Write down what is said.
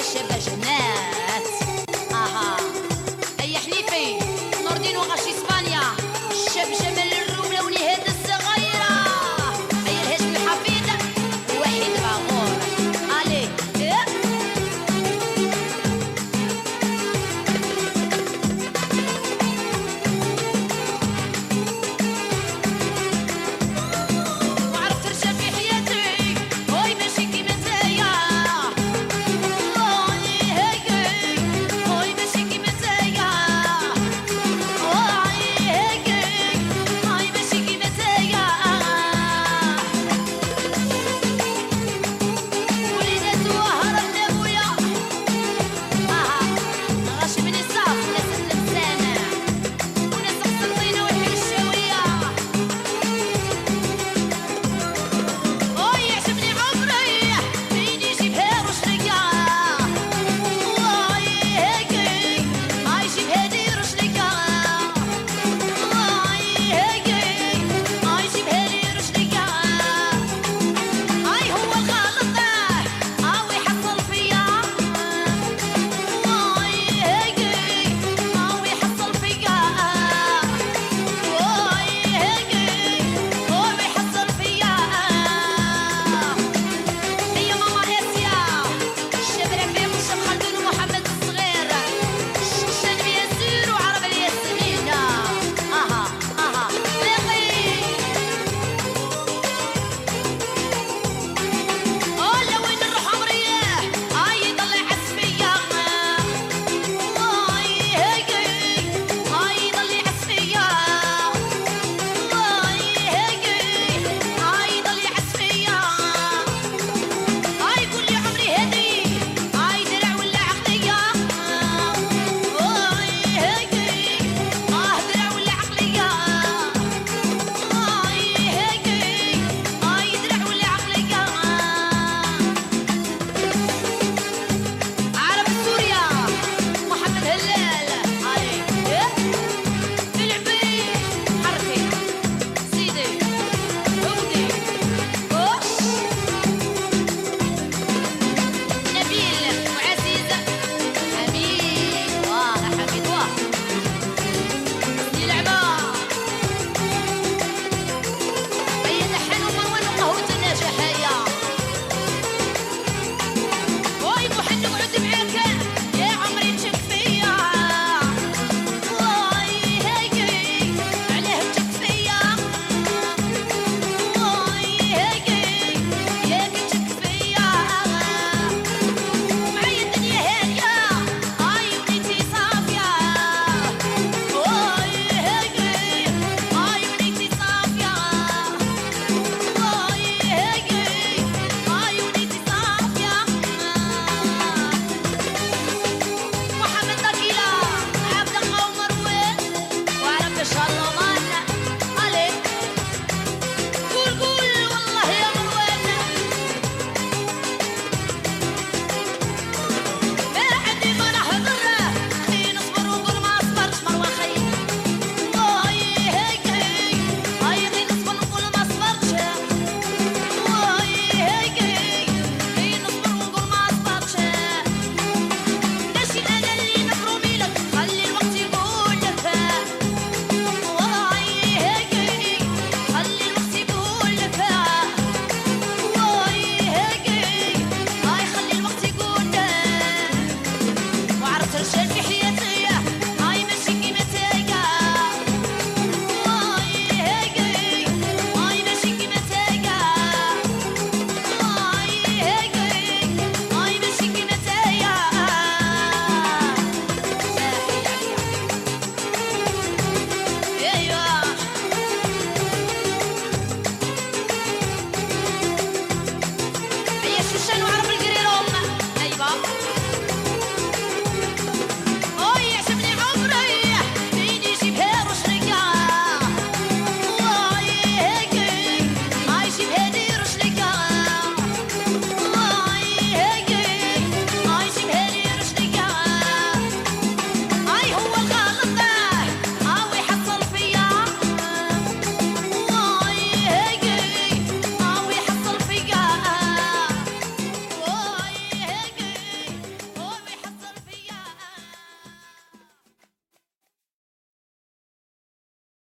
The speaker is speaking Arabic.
الشابة جنات آها. أي حليفي. نور الدين وغاشي اسبانيا الشاب